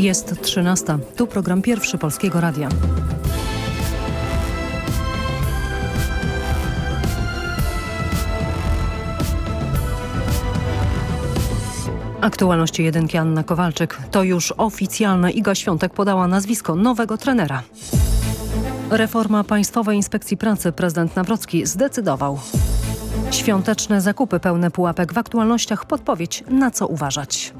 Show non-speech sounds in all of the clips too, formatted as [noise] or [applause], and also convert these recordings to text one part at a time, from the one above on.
Jest 13. Tu program pierwszy Polskiego Radia. Aktualności jedynki Anna Kowalczyk. To już oficjalne. Iga Świątek podała nazwisko nowego trenera. Reforma Państwowej Inspekcji Pracy prezydent Nawrocki zdecydował. Świąteczne zakupy pełne pułapek w aktualnościach podpowiedź na co uważać.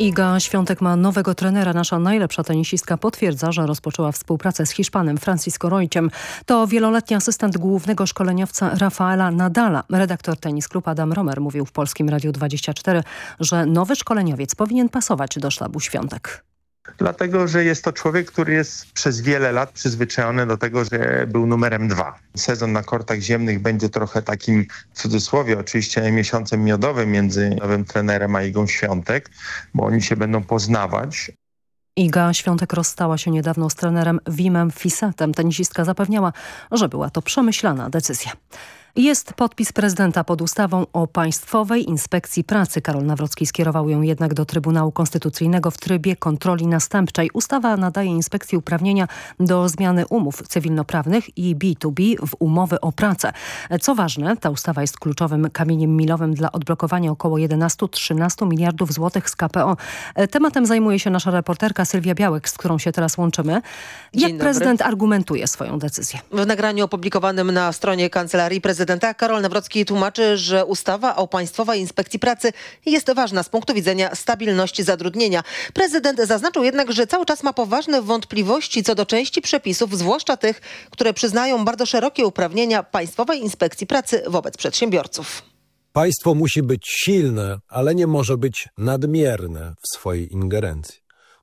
Iga Świątek ma nowego trenera. Nasza najlepsza tenisistka potwierdza, że rozpoczęła współpracę z Hiszpanem Francisco Rojciem. To wieloletni asystent głównego szkoleniowca Rafaela Nadala. Redaktor Tenis Klub Adam Romer mówił w Polskim Radiu 24, że nowy szkoleniowiec powinien pasować do sztabu Świątek dlatego że jest to człowiek, który jest przez wiele lat przyzwyczajony do tego, że był numerem dwa. Sezon na kortach ziemnych będzie trochę takim, w cudzysłowie oczywiście, miesiącem miodowym między nowym trenerem a Igą Świątek, bo oni się będą poznawać. Iga Świątek rozstała się niedawno z trenerem Wimem Fisetem. Tenisistka zapewniała, że była to przemyślana decyzja. Jest podpis prezydenta pod ustawą o Państwowej Inspekcji Pracy. Karol Nawrocki skierował ją jednak do Trybunału Konstytucyjnego w trybie kontroli następczej. Ustawa nadaje inspekcji uprawnienia do zmiany umów cywilnoprawnych i B2B w umowy o pracę. Co ważne, ta ustawa jest kluczowym kamieniem milowym dla odblokowania około 11-13 miliardów złotych z KPO. Tematem zajmuje się nasza reporterka Sylwia Białek, z którą się teraz łączymy. Jak prezydent argumentuje swoją decyzję? W nagraniu opublikowanym na stronie Kancelarii Prezydenta prezydenta Karol Nawrocki tłumaczy, że ustawa o Państwowej Inspekcji Pracy jest ważna z punktu widzenia stabilności zatrudnienia. Prezydent zaznaczył jednak, że cały czas ma poważne wątpliwości co do części przepisów, zwłaszcza tych, które przyznają bardzo szerokie uprawnienia Państwowej Inspekcji Pracy wobec przedsiębiorców. Państwo musi być silne, ale nie może być nadmierne w swojej ingerencji.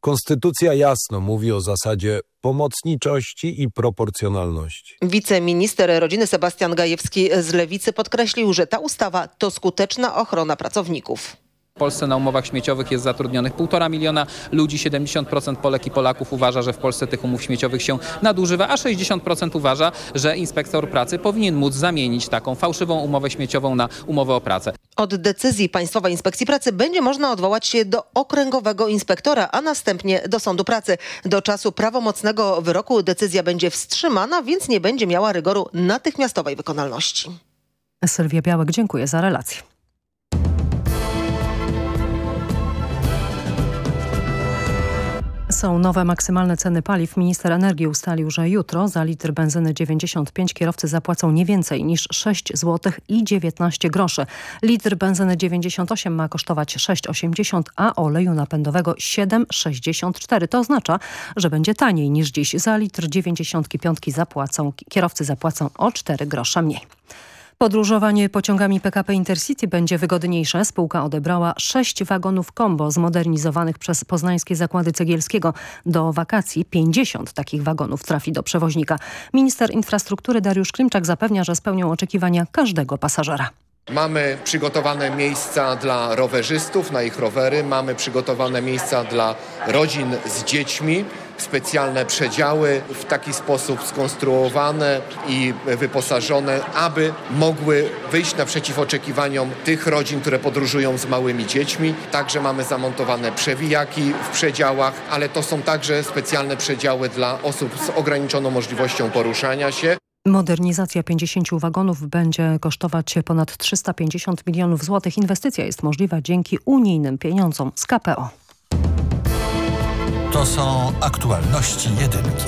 Konstytucja jasno mówi o zasadzie pomocniczości i proporcjonalności. Wiceminister rodziny Sebastian Gajewski z Lewicy podkreślił, że ta ustawa to skuteczna ochrona pracowników. W Polsce na umowach śmieciowych jest zatrudnionych 1,5 miliona ludzi, 70% Polek i Polaków uważa, że w Polsce tych umów śmieciowych się nadużywa, a 60% uważa, że inspektor pracy powinien móc zamienić taką fałszywą umowę śmieciową na umowę o pracę. Od decyzji Państwowej Inspekcji Pracy będzie można odwołać się do okręgowego inspektora, a następnie do sądu pracy. Do czasu prawomocnego wyroku decyzja będzie wstrzymana, więc nie będzie miała rygoru natychmiastowej wykonalności. Sylwia Białek, dziękuję za relację. Są nowe maksymalne ceny paliw. Minister energii ustalił, że jutro za litr benzyny 95 kierowcy zapłacą nie więcej niż 6 zł i 19 groszy. Litr benzyny 98 ma kosztować 6,80, a oleju napędowego 7,64. To oznacza, że będzie taniej niż dziś. Za litr 95 zapłacą, kierowcy zapłacą o 4 grosze mniej. Podróżowanie pociągami PKP Intercity będzie wygodniejsze. Spółka odebrała sześć wagonów combo zmodernizowanych przez poznańskie zakłady cegielskiego. Do wakacji 50 takich wagonów trafi do przewoźnika. Minister infrastruktury Dariusz Klimczak zapewnia, że spełnią oczekiwania każdego pasażera. Mamy przygotowane miejsca dla rowerzystów na ich rowery, mamy przygotowane miejsca dla rodzin z dziećmi specjalne przedziały w taki sposób skonstruowane i wyposażone, aby mogły wyjść naprzeciw oczekiwaniom tych rodzin, które podróżują z małymi dziećmi. Także mamy zamontowane przewijaki w przedziałach, ale to są także specjalne przedziały dla osób z ograniczoną możliwością poruszania się. Modernizacja 50 wagonów będzie kosztować ponad 350 milionów złotych. Inwestycja jest możliwa dzięki unijnym pieniądzom z KPO. To są aktualności jedynki.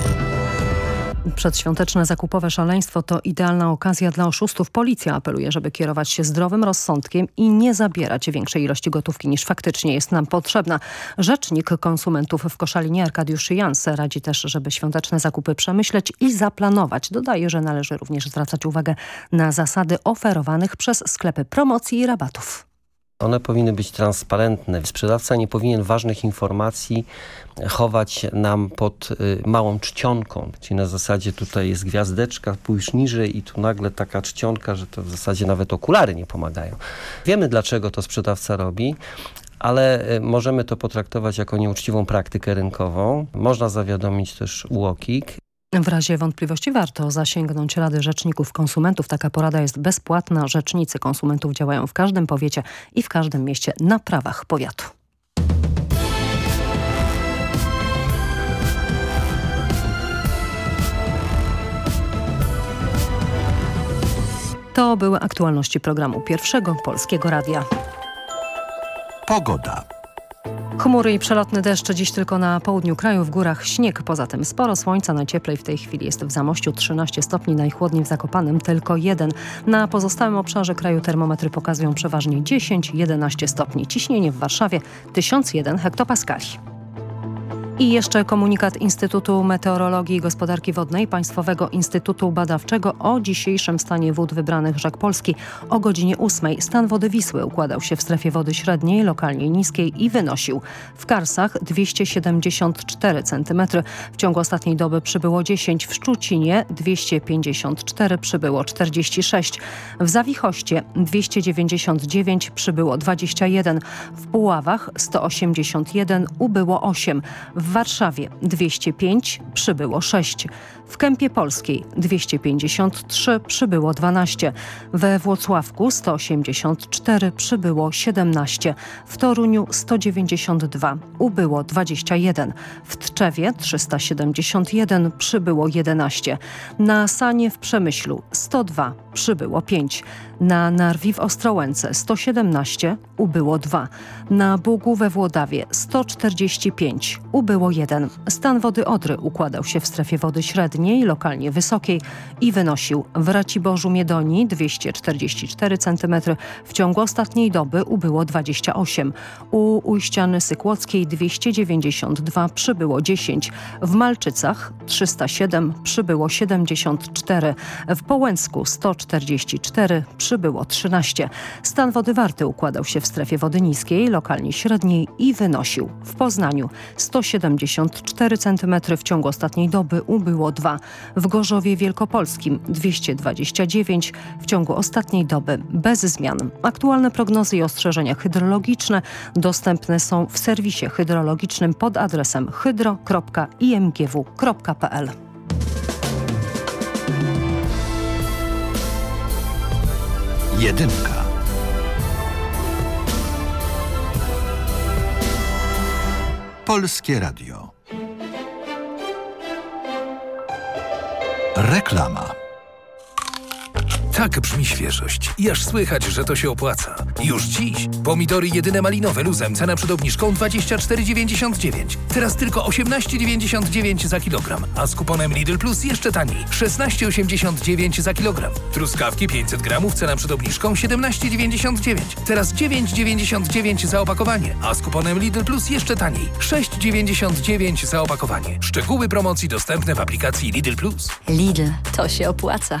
Przedświąteczne zakupowe szaleństwo to idealna okazja dla oszustów. Policja apeluje, żeby kierować się zdrowym rozsądkiem i nie zabierać większej ilości gotówki niż faktycznie jest nam potrzebna. Rzecznik konsumentów w Koszalinie Arkadiusz Jans radzi też, żeby świąteczne zakupy przemyśleć i zaplanować. Dodaje, że należy również zwracać uwagę na zasady oferowanych przez sklepy promocji i rabatów. One powinny być transparentne. Sprzedawca nie powinien ważnych informacji chować nam pod y, małą czcionką, czyli na zasadzie tutaj jest gwiazdeczka, pójść niżej i tu nagle taka czcionka, że to w zasadzie nawet okulary nie pomagają. Wiemy dlaczego to sprzedawca robi, ale y, możemy to potraktować jako nieuczciwą praktykę rynkową. Można zawiadomić też UOKiK W razie wątpliwości warto zasięgnąć Rady Rzeczników Konsumentów. Taka porada jest bezpłatna. Rzecznicy konsumentów działają w każdym powiecie i w każdym mieście na prawach powiatu. To były aktualności programu Pierwszego Polskiego Radia. Pogoda. Chmury i przelotny deszcz dziś tylko na południu kraju, w górach śnieg. Poza tym sporo słońca, najcieplej w tej chwili jest w Zamościu 13 stopni, najchłodniej w Zakopanem tylko 1. Na pozostałym obszarze kraju termometry pokazują przeważnie 10-11 stopni. Ciśnienie w Warszawie 1001 hektopaskali. I jeszcze komunikat Instytutu Meteorologii i Gospodarki Wodnej Państwowego Instytutu Badawczego o dzisiejszym stanie wód wybranych rzek Polski. O godzinie 8 stan wody Wisły układał się w strefie wody średniej, lokalnie niskiej i wynosił w Karsach 274 cm. W ciągu ostatniej doby przybyło 10, w Szczucinie 254, przybyło 46. W Zawichoście 299, przybyło 21. W Puławach 181, ubyło 8. W Warszawie 205, przybyło 6. W Kępie Polskiej 253, przybyło 12. We Włocławku 184, przybyło 17. W Toruniu 192, ubyło 21. W Tczewie 371, przybyło 11. Na Sanie w Przemyślu 102, przybyło 5. Na Narwi w Ostrołęce 117, ubyło 2. Na Bugu we Włodawie 145, ubyło 1. Stan wody Odry układał się w strefie wody średniej, lokalnie wysokiej i wynosił w Raciborzu Miedonii 244 cm. W ciągu ostatniej doby ubyło 28. U Ujściany Sykłockiej 292, przybyło 10. W Malczycach 307, przybyło 74. W Połęcku 144, przybyło 13. Stan wody Warty układał się w strefie wody niskiej, lokalnie średniej i wynosił w Poznaniu 174 cm. W ciągu ostatniej doby ubyło 2. W Gorzowie Wielkopolskim 229. W ciągu ostatniej doby bez zmian. Aktualne prognozy i ostrzeżenia hydrologiczne dostępne są w serwisie hydrologicznym pod adresem hydro.imgw.pl. Jedynka. Polskie Radio. Reklama. Tak brzmi świeżość. I aż słychać, że to się opłaca. Już dziś. Pomidory jedyne malinowe luzem, cena przed obniżką 24,99. Teraz tylko 18,99 za kilogram, a z kuponem Lidl Plus jeszcze taniej. 16,89 za kilogram. Truskawki 500 gramów, cena przed obniżką 17,99. Teraz 9,99 za opakowanie, a z kuponem Lidl Plus jeszcze taniej. 6,99 za opakowanie. Szczegóły promocji dostępne w aplikacji Lidl Plus. Lidl, to się opłaca.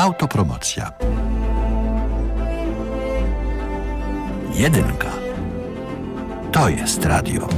Autopromocja. Jedynka. To jest radio.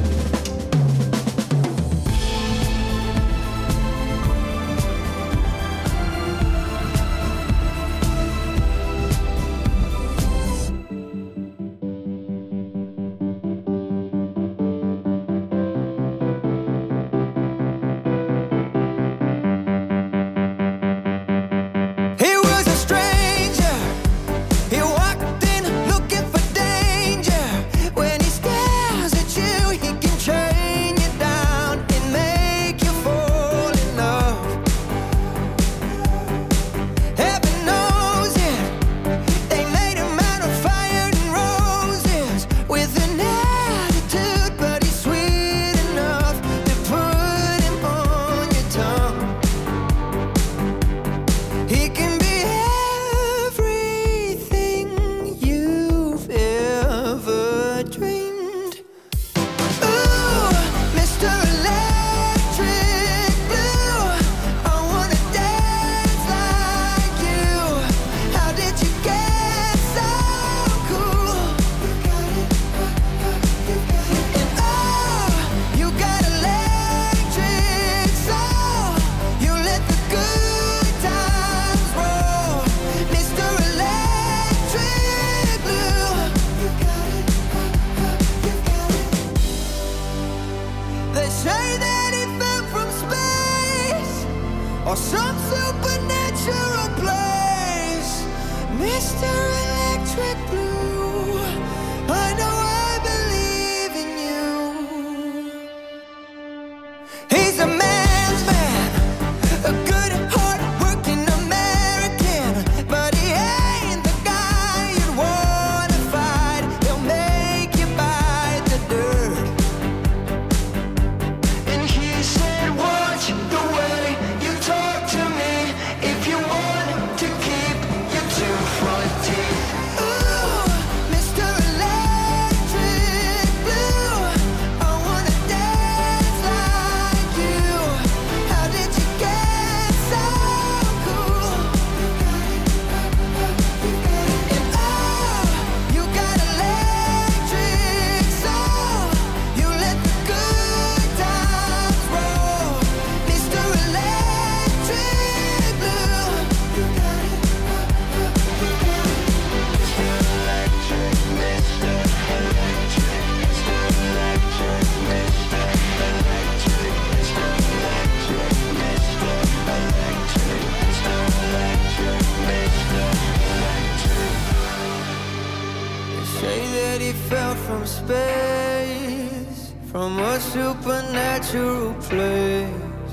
Space, from a supernatural place.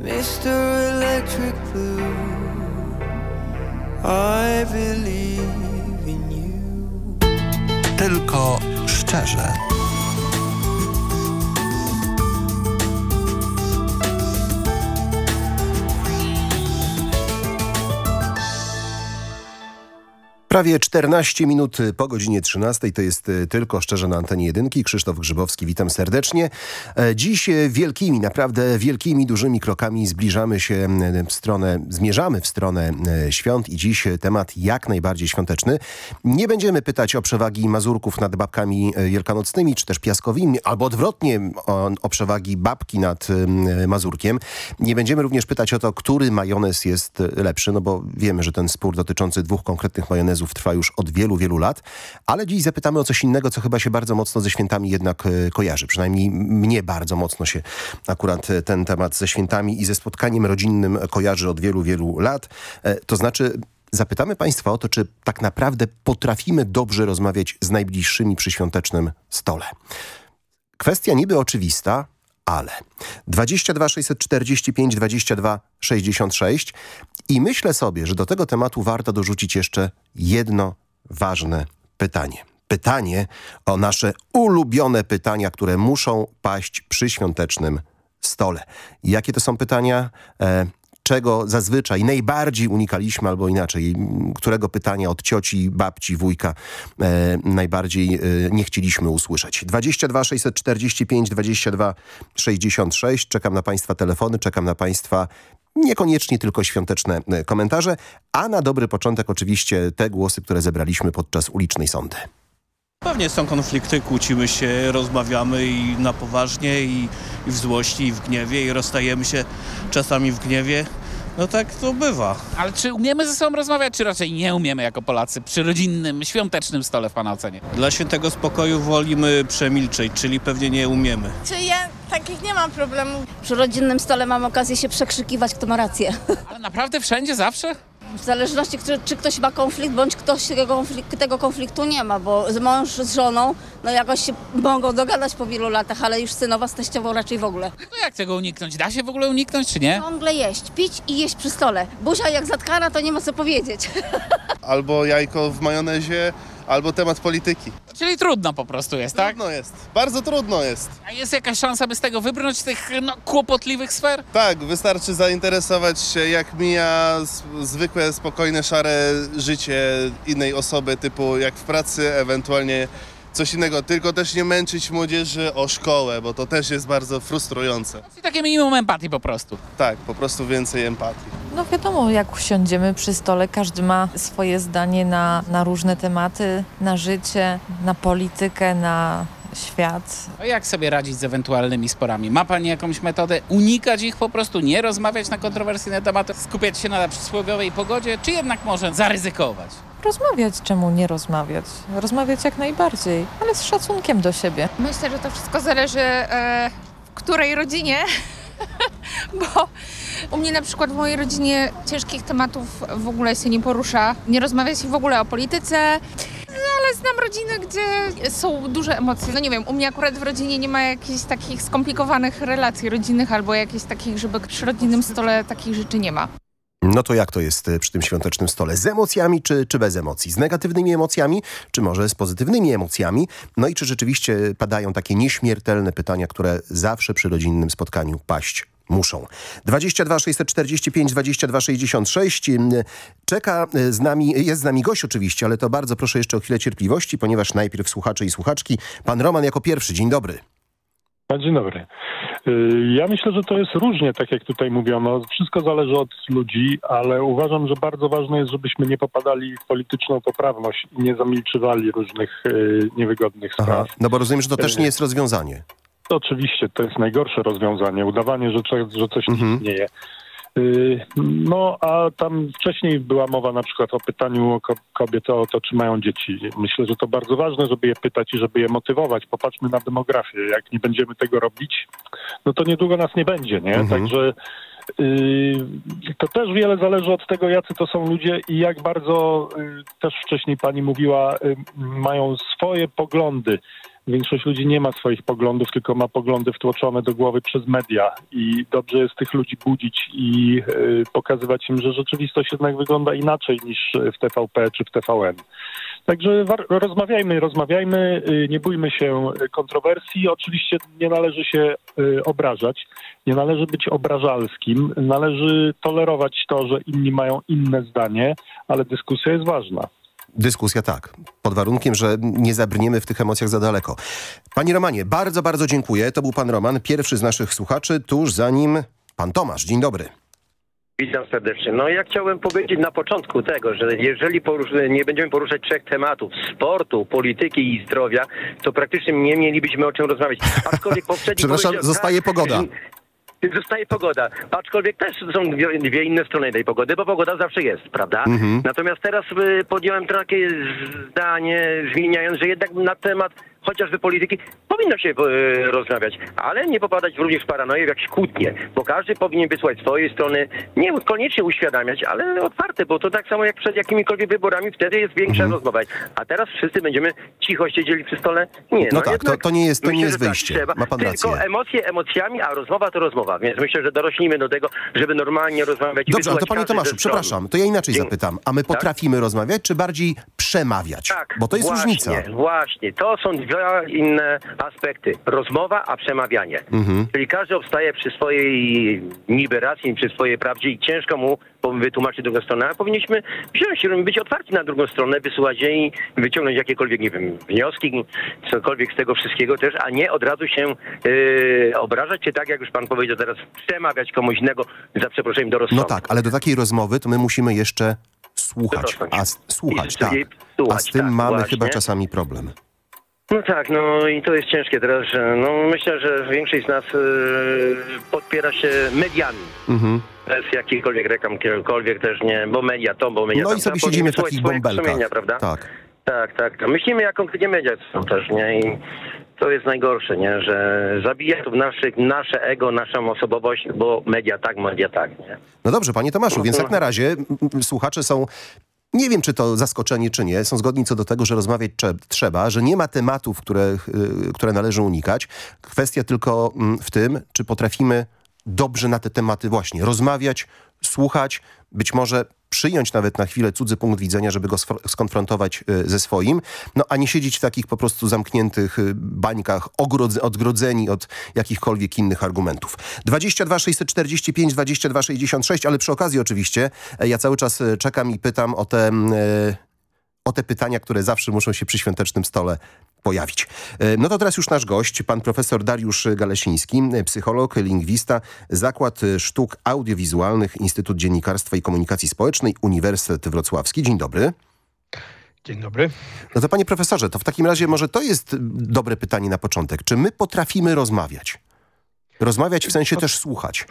Mr. Electric Blue, I believe in you. Tylko szczerze. Prawie 14 minut po godzinie 13 to jest e, tylko szczerze na antenie jedynki. Krzysztof Grzybowski, witam serdecznie. E, Dziś e, wielkimi, naprawdę wielkimi, dużymi krokami zbliżamy się w stronę, zmierzamy w stronę świąt i dziś temat jak najbardziej świąteczny. Nie będziemy pytać o przewagi Mazurków nad babkami wielkanocnymi, czy też piaskowymi, albo odwrotnie o, o przewagi babki nad Mazurkiem. Nie będziemy również pytać o to, który majonez jest lepszy, no bo wiemy, że ten spór dotyczący dwóch konkretnych majonezów trwa już od wielu, wielu lat, ale dziś zapytamy o coś innego, co chyba się bardzo mocno ze świętami jednak e, kojarzy. Przynajmniej mnie bardzo mocno się akurat e, ten temat ze świętami i ze spotkaniem rodzinnym kojarzy od wielu, wielu lat. E, To znaczy zapytamy Państwa o to, czy tak naprawdę potrafimy dobrze rozmawiać z najbliższymi przy świątecznym stole. Kwestia niby oczywista, ale 22 645 22 66 i myślę sobie, że do tego tematu warto dorzucić jeszcze jedno ważne pytanie. Pytanie o nasze ulubione pytania, które muszą paść przy świątecznym stole. Jakie to są pytania? E, czego zazwyczaj najbardziej unikaliśmy, albo inaczej, którego pytania od cioci, babci, wujka e, najbardziej e, nie chcieliśmy usłyszeć. 22 645 22 66. Czekam na Państwa telefony, czekam na Państwa niekoniecznie tylko świąteczne e, komentarze, a na dobry początek oczywiście te głosy, które zebraliśmy podczas ulicznej sądy. Pewnie są konflikty, kłócimy się, rozmawiamy i na poważnie, i, i w złości, i w gniewie, i rozstajemy się czasami w gniewie. No tak to bywa. Ale czy umiemy ze sobą rozmawiać, czy raczej nie umiemy jako Polacy przy rodzinnym, świątecznym stole w Pana ocenie? Dla świętego spokoju wolimy przemilczeć, czyli pewnie nie umiemy. Czy ja takich nie mam problemów? Przy rodzinnym stole mam okazję się przekrzykiwać, kto ma rację. Ale naprawdę wszędzie, zawsze? W zależności, czy, czy ktoś ma konflikt, bądź ktoś tego, konflikt, tego konfliktu nie ma, bo z mąż z żoną no jakoś się mogą dogadać po wielu latach, ale już synowa z teściową raczej w ogóle. No jak tego uniknąć? Da się w ogóle uniknąć, czy nie? Ciągle jeść, pić i jeść przy stole. Buzia jak zatkana, to nie ma co powiedzieć. [laughs] Albo jajko w majonezie, albo temat polityki. Czyli trudno po prostu jest, tak? Trudno jest, bardzo trudno jest. A jest jakaś szansa, by z tego wybrnąć, z tych no, kłopotliwych sfer? Tak, wystarczy zainteresować się, jak mija zwykłe, spokojne, szare życie innej osoby, typu jak w pracy, ewentualnie coś innego. Tylko też nie męczyć młodzieży o szkołę, bo to też jest bardzo frustrujące. Czyli takie minimum empatii po prostu. Tak, po prostu więcej empatii. No wiadomo, jak usiądziemy przy stole, każdy ma swoje zdanie na, na różne tematy, na życie, na politykę, na świat. A jak sobie radzić z ewentualnymi sporami? Ma Pani jakąś metodę? Unikać ich po prostu, nie rozmawiać na kontrowersyjne tematy, skupiać się na przysłowiowej pogodzie, czy jednak może zaryzykować? Rozmawiać, czemu nie rozmawiać? Rozmawiać jak najbardziej, ale z szacunkiem do siebie. Myślę, że to wszystko zależy e, w której rodzinie, [laughs] bo u mnie na przykład w mojej rodzinie ciężkich tematów w ogóle się nie porusza. Nie rozmawia się w ogóle o polityce. Ale znam rodziny, gdzie są duże emocje. No nie wiem, u mnie akurat w rodzinie nie ma jakichś takich skomplikowanych relacji rodzinnych albo jakichś takich, żeby przy rodzinnym stole takich rzeczy nie ma. No to jak to jest e, przy tym świątecznym stole? Z emocjami czy, czy bez emocji? Z negatywnymi emocjami, czy może z pozytywnymi emocjami? No i czy rzeczywiście padają takie nieśmiertelne pytania, które zawsze przy rodzinnym spotkaniu paść muszą. 22 645 22 66. Ym, Czeka e, z nami, jest z nami gość oczywiście, ale to bardzo proszę jeszcze o chwilę cierpliwości, ponieważ najpierw słuchacze i słuchaczki. Pan Roman jako pierwszy. Dzień dobry. Dzień dobry. Y, Ja myślę, że to jest różnie, tak jak tutaj mówiono. Wszystko zależy od ludzi, ale uważam, że bardzo ważne jest, żebyśmy nie popadali w polityczną poprawność i nie zamilczywali różnych y, niewygodnych Aha. spraw. No bo rozumiem, że to też Y, nie jest rozwiązanie. Oczywiście, to jest najgorsze rozwiązanie. Udawanie, że, że coś Mhm. nie istnieje. Y, No, a tam wcześniej była mowa na przykład o pytaniu o ko- kobiety o to, czy mają dzieci. Myślę, że to bardzo ważne, żeby je pytać i żeby je motywować. Popatrzmy na demografię. Jak nie będziemy tego robić, no to niedługo nas nie będzie, nie? Mhm. Także y, to też wiele zależy od tego, jacy to są ludzie i jak bardzo, y, też wcześniej pani mówiła, mają swoje poglądy. Większość ludzi nie ma swoich poglądów, tylko ma poglądy wtłoczone do głowy przez media i dobrze jest tych ludzi budzić i y, pokazywać im, że rzeczywistość jednak wygląda inaczej niż w TVP czy w TVN. Także rozmawiajmy, rozmawiajmy, y, nie bójmy się kontrowersji. Oczywiście nie należy się y, obrażać, nie należy być obrażalskim, należy tolerować to, że inni mają inne zdanie, ale dyskusja jest ważna. Dyskusja tak, pod warunkiem, że nie zabrniemy w tych emocjach za daleko. Panie Romanie, bardzo, bardzo dziękuję. To był pan Roman, pierwszy z naszych słuchaczy, tuż za nim pan Tomasz. Dzień dobry. Witam serdecznie. No ja chciałem powiedzieć na początku tego, że jeżeli nie będziemy poruszać trzech tematów, sportu, polityki i zdrowia, to praktycznie nie mielibyśmy o czym rozmawiać. Aczkolwiek poprzedni Przepraszam, zostaje tak, pogoda. [laughs] Zostaje pogoda. Aczkolwiek też są dwie, dwie inne strony tej pogody, bo pogoda zawsze jest, prawda? Mhm. Natomiast teraz y, podjąłem takie zdanie, zmieniając, że jednak na temat chociażby polityki powinno się y, rozmawiać, ale nie popadać również w paranoję, w jakieś kłótnie, bo każdy powinien wysłać swojej strony, nie koniecznie uświadamiać, ale otwarte, bo to tak samo jak przed jakimikolwiek wyborami, wtedy jest większa rozmowa. A teraz wszyscy będziemy cicho siedzieli przy stole? Nie. No tak, jednak to- to nie jest- to nie myślę, jest że tak wyjście. trzeba. Ma pan Tylko rację. emocje emocjami, a rozmowa to rozmowa, więc myślę, że dorośnimy do tego, żeby normalnie rozmawiać. Dobrze, ale to panie Tomaszu, przepraszam, to ja inaczej Dzień- zapytam. A my Tak? potrafimy rozmawiać, czy bardziej przemawiać? Bo to jest właśnie, różnica. Właśnie, to są dwa inne aspekty. Rozmowa, a przemawianie. Mhm. Czyli każdy obstaje przy swojej niby racji, przy swojej prawdzie i ciężko mu wytłumaczyć drugą stronę, a powinniśmy wziąć, być otwarci na drugą stronę, wysłuchać jej wyciągnąć jakiekolwiek, nie wiem, wnioski, cokolwiek z tego wszystkiego też, a nie od razu się yy, obrażać, czy tak jak już pan powiedział teraz, przemawiać komuś innego za przeproszeniem do No rozsądku. tak, ale do takiej rozmowy to my musimy jeszcze słuchać. A słuchać, tak. A z tym tak, mamy chyba czasami problem. No tak, no i to jest ciężkie teraz, że no myślę, że większość z nas yy, podpiera się mediami. Mhm. Bez jakichkolwiek reklam, kiedykolwiek też nie, bo media to, bo media No tam, i sobie tam siedzimy w takich bąbelkach. prawda? Tak. Tak, tak. Myślimy, jak konkretnie media są też, nie? I to jest najgorsze, nie? Że zabija to w naszych, nasze ego, naszą osobowość, bo media tak, media tak, nie? No dobrze, panie Tomaszu, więc jak na razie słuchacze są, nie wiem czy to zaskoczenie czy nie, są zgodni co do tego, że rozmawiać trze- trzeba, że nie ma tematów, które, y, które należy unikać. Kwestia tylko mm, w tym, czy potrafimy dobrze na te tematy właśnie rozmawiać, słuchać, być może przyjąć nawet na chwilę cudzy punkt widzenia, żeby go skonfrontować y, ze swoim, no a nie siedzieć w takich po prostu zamkniętych y, bańkach, odgrodzeni od jakichkolwiek innych argumentów. 22 645 22 66, ale przy okazji oczywiście e, ja cały czas e, czekam i pytam o te, mm, e, o te pytania, które zawsze muszą się przy świątecznym stole pojawić. E, No to teraz już nasz gość, pan profesor Dariusz Galesiński, psycholog, lingwista, Zakład Sztuk Audiowizualnych, Instytut Dziennikarstwa i Komunikacji Społecznej, Uniwersytet Wrocławski. Dzień dobry. Dzień dobry. No to panie profesorze, to w takim razie może to jest dobre pytanie na początek. Czy my potrafimy rozmawiać? Rozmawiać w sensie też słuchać.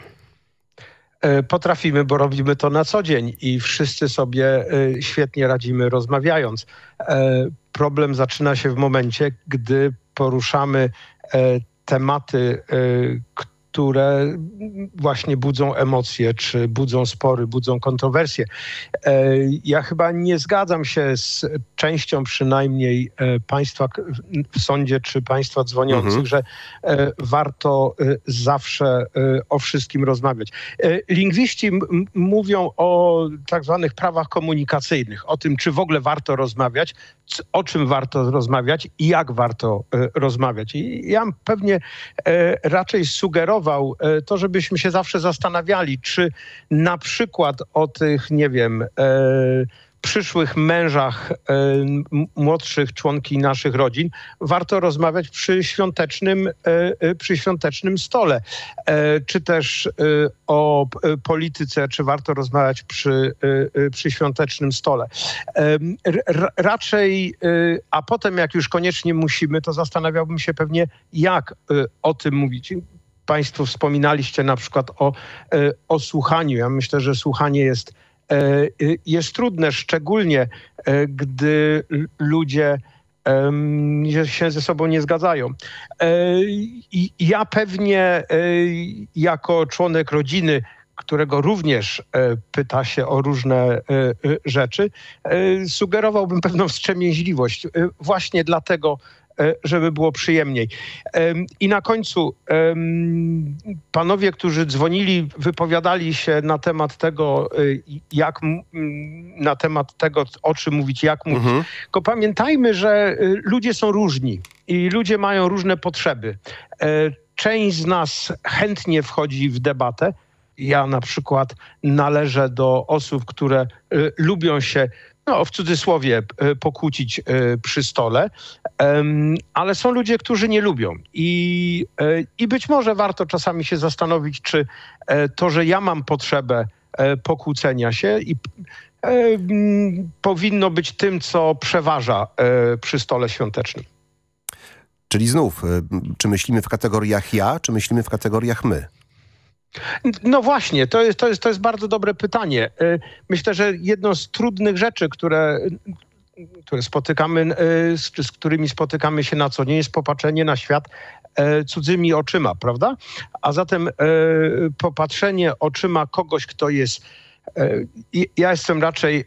E, Potrafimy, bo robimy to na co dzień i wszyscy sobie e, świetnie radzimy rozmawiając. E, Problem zaczyna się w momencie, gdy poruszamy tematy, e, które właśnie budzą emocje, czy budzą spory, budzą kontrowersje. E, Ja chyba nie zgadzam się z częścią przynajmniej e, państwa w sądzie, czy państwa dzwoniących, Mhm. że e, warto zawsze o wszystkim rozmawiać. Lingwiści mówią o tak zwanych prawach komunikacyjnych, o tym, czy w ogóle warto rozmawiać, o czym warto rozmawiać i jak warto rozmawiać. I ja pewnie raczej sugerował e, to, żebyśmy się zawsze zastanawiali, czy na przykład o tych, nie wiem, e, przyszłych mężach e, młodszych członki naszych rodzin warto rozmawiać przy świątecznym, przy świątecznym stole. Czy też o polityce, czy warto rozmawiać przy, przy świątecznym stole. Raczej, a potem jak już koniecznie musimy, to zastanawiałbym się pewnie, jak o tym mówić. Państwo wspominaliście na przykład o, e, o słuchaniu. Ja myślę, że słuchanie jest, e, e, jest trudne, szczególnie gdy ludzie się ze sobą nie zgadzają. Ja pewnie jako członek rodziny, którego również pyta się o różne rzeczy, sugerowałbym pewną wstrzemięźliwość. Właśnie dlatego, żeby było przyjemniej. Em, I na końcu panowie, którzy dzwonili, wypowiadali się na temat tego, e, jak na temat tego, o czym mówić, jak mówić. Tylko pamiętajmy, że e, ludzie są różni i ludzie mają różne potrzeby. E, Część z nas chętnie wchodzi w debatę. Ja na przykład należę do osób, które e, lubią się no, w cudzysłowie e, pokłócić e, przy stole, ale są ludzie, którzy nie lubią. I, e, I być może warto czasami się zastanowić, czy to, że ja mam potrzebę pokłócenia się i mm, powinno być tym, co przeważa przy stole świątecznym. Czyli znów, czy myślimy w kategoriach ja, czy myślimy w kategoriach my? No właśnie, to jest, to, jest, to jest bardzo dobre pytanie. E, Myślę, że jedną z trudnych rzeczy, które, które spotykamy, e, z, z którymi spotykamy się na co dzień, jest popatrzenie na świat e, cudzymi oczyma, prawda? A zatem popatrzenie oczyma kogoś, kto jest ja jestem raczej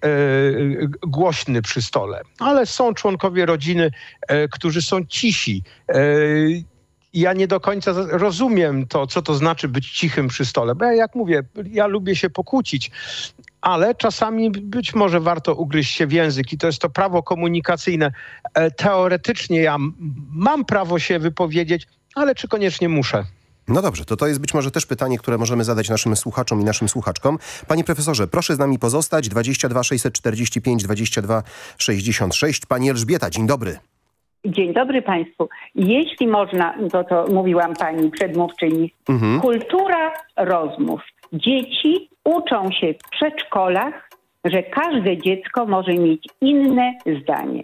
głośny przy stole, ale są członkowie rodziny, którzy są cisi. Ja nie do końca rozumiem to, co to znaczy być cichym przy stole. Bo ja, jak mówię, ja lubię się pokłócić, ale czasami być może warto ugryźć się w język i to jest to prawo komunikacyjne. E, Teoretycznie ja mam prawo się wypowiedzieć, ale czy koniecznie muszę? No dobrze, to to jest być może też pytanie, które możemy zadać naszym słuchaczom i naszym słuchaczkom. Panie profesorze, proszę z nami pozostać. 22 645 22 66. Pani Elżbieta, dzień dobry. Dzień dobry Państwu. Jeśli można, to to mówiłam Pani przedmówczyni, Mhm. kultura rozmów. Dzieci uczą się w przedszkolach, że każde dziecko może mieć inne zdanie.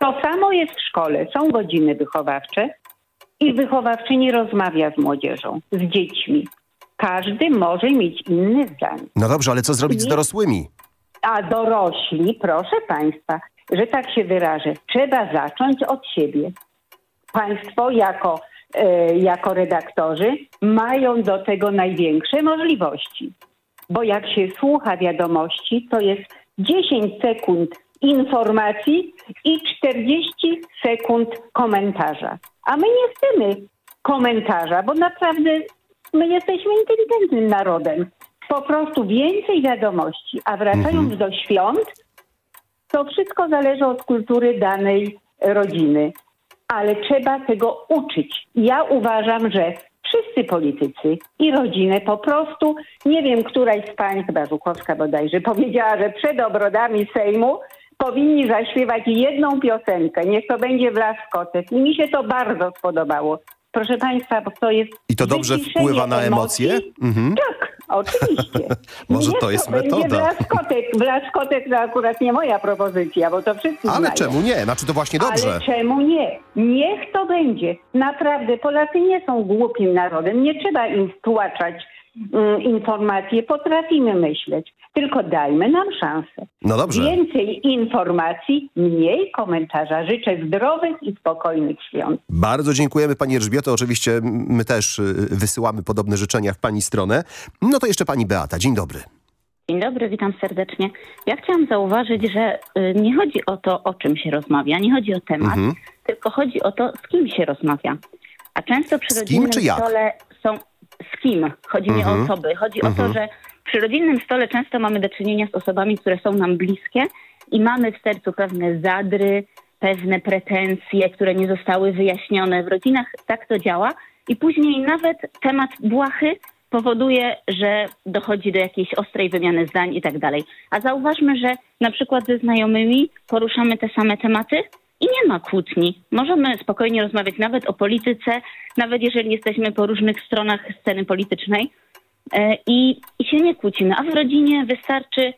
To samo jest w szkole. Są godziny wychowawcze i wychowawczyni rozmawia z młodzieżą, z dziećmi. Każdy może mieć inne zdanie. No dobrze, ale co zrobić z Nie. dorosłymi? A dorośli, proszę Państwa, że tak się wyrażę, trzeba zacząć od siebie. Państwo jako, e, jako redaktorzy mają do tego największe możliwości. Bo jak się słucha wiadomości, to jest 10 sekund informacji i 40 sekund komentarza. A my nie chcemy komentarza, bo naprawdę my jesteśmy inteligentnym narodem. Po prostu więcej wiadomości, a wracając do świąt, to wszystko zależy od kultury danej rodziny, ale trzeba tego uczyć. Ja uważam, że wszyscy politycy i rodziny po prostu, nie wiem, któraś z pań, chyba Żukowska bodajże, powiedziała, że przed obrodami Sejmu powinni zaśpiewać jedną piosenkę. Niech to będzie Blaskotek. I mi się to bardzo spodobało. Proszę Państwa, bo to jest I to dobrze wpływa na emocje? Mhm. Tak, oczywiście. [laughs] Może to jest metoda. Blaskotek. Blaskotek to akurat nie moja propozycja, bo to wszyscy Ale znają. czemu nie? Znaczy to właśnie dobrze. Ale czemu nie? Niech to będzie. Naprawdę, Polacy nie są głupim narodem. Nie trzeba im wtłaczać mm, informacje. Potrafimy myśleć. Tylko dajmy nam szansę. No dobrze. Więcej informacji, mniej komentarza. Życzę zdrowych i spokojnych świąt. Bardzo dziękujemy Pani Elżbieto. Oczywiście my też y, wysyłamy podobne życzenia w Pani stronę. No to jeszcze Pani Beata. Dzień dobry. Dzień dobry, witam serdecznie. Ja chciałam zauważyć, że y, nie chodzi o to, o czym się rozmawia, nie chodzi o temat, Mhm. tylko chodzi o to, z kim się rozmawia. A często przy rodzinnym stole z kim. Chodzi mi o Mhm. osoby. Chodzi o Mhm. to, że przy rodzinnym stole często mamy do czynienia z osobami, które są nam bliskie i mamy w sercu pewne zadry, pewne pretensje, które nie zostały wyjaśnione. W rodzinach tak to działa i później nawet temat błahy powoduje, że dochodzi do jakiejś ostrej wymiany zdań i tak dalej. A zauważmy, że na przykład ze znajomymi poruszamy te same tematy i nie ma kłótni. Możemy spokojnie rozmawiać nawet o polityce, nawet jeżeli jesteśmy po różnych stronach sceny politycznej e, i, i się nie kłócimy. A w rodzinie wystarczy,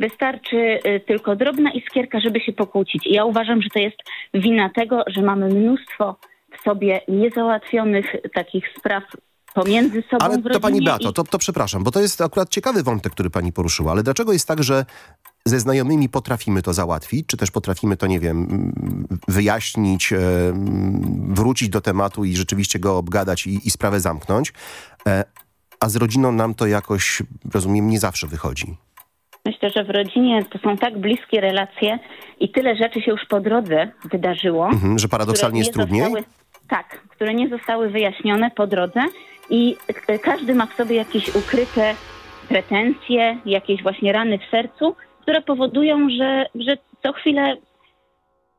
wystarczy e, tylko drobna iskierka, żeby się pokłócić. I ja uważam, że to jest wina tego, że mamy mnóstwo w sobie niezałatwionych takich spraw pomiędzy sobą Ale to. Pani i- Beato, to, to przepraszam, bo to jest akurat ciekawy wątek, który Pani poruszyła. Ale dlaczego jest tak, że ze znajomymi potrafimy to załatwić, czy też potrafimy to, nie wiem, mm, wyjaśnić, e, mm, wrócić do tematu i rzeczywiście go obgadać i, i sprawę zamknąć, e, a z rodziną nam to jakoś, rozumiem, nie zawsze wychodzi. Myślę, że w rodzinie to są tak bliskie relacje i tyle rzeczy się już po drodze wydarzyło. Mhm, że paradoksalnie jest nie trudniej? Zostały, tak, które nie zostały wyjaśnione po drodze i k- każdy ma w sobie jakieś ukryte pretensje, jakieś właśnie rany w sercu, które powodują, że, że co chwilę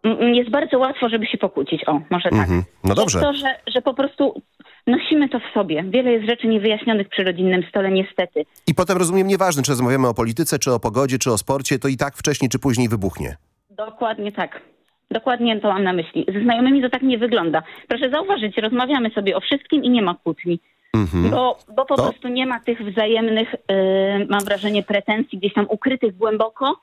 mm, jest bardzo łatwo, żeby się pokłócić. O, może tak. Mhm. No dobrze. To, że, że po prostu nosimy to w sobie. Wiele jest rzeczy niewyjaśnionych przy rodzinnym stole, niestety. I potem, rozumiem, nieważne, czy rozmawiamy o polityce, czy o pogodzie, czy o sporcie, to i tak wcześniej czy później wybuchnie. Dokładnie tak. Dokładnie to mam na myśli. Ze znajomymi to tak nie wygląda. Proszę zauważyć, rozmawiamy sobie o wszystkim i nie ma kłótni. Mhm. Bo, bo po To- prostu nie ma tych wzajemnych, yy, mam wrażenie, pretensji gdzieś tam ukrytych głęboko